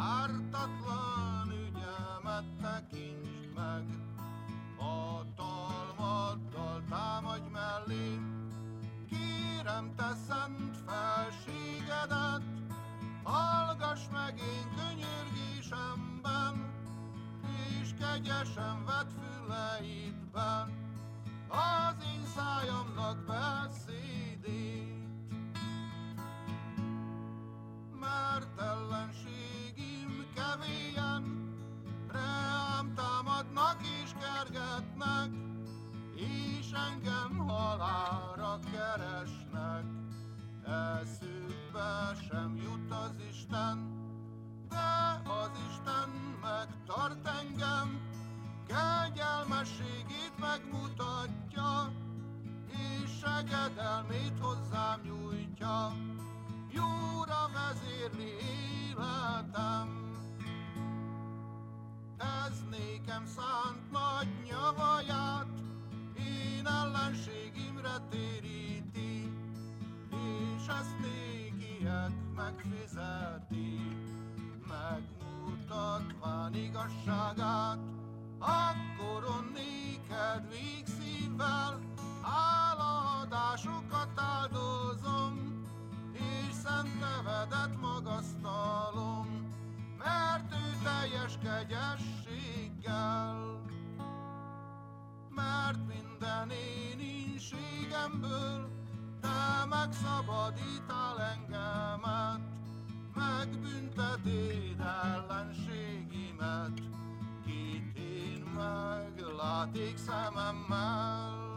ártatlan ügyemet tekintsd meg, hatalmaddal támadj mellém, kérem te szent felségedet, hallgass meg én könyörgésemben, és kegyesen vedd füleidben. Az én kergetnek, és engem halára keresnek. Eszükbe sem jut az Isten, de az Isten megtart engem, kegyelmességét megmutatja, és segedelmét hozzám nyújtja, jóra vezérli életem. Ez nékem szánt nékiek megfizeti, megmutatván igazságát, akkor on néked végszívvel háladásokat áldozom, és szent nevedet magasztalom, mert ő teljes kegyességgel. Mert minden én inségemből te megszabadítál engemet, megbüntetéd ellenségimet, kit én megláték szememmel.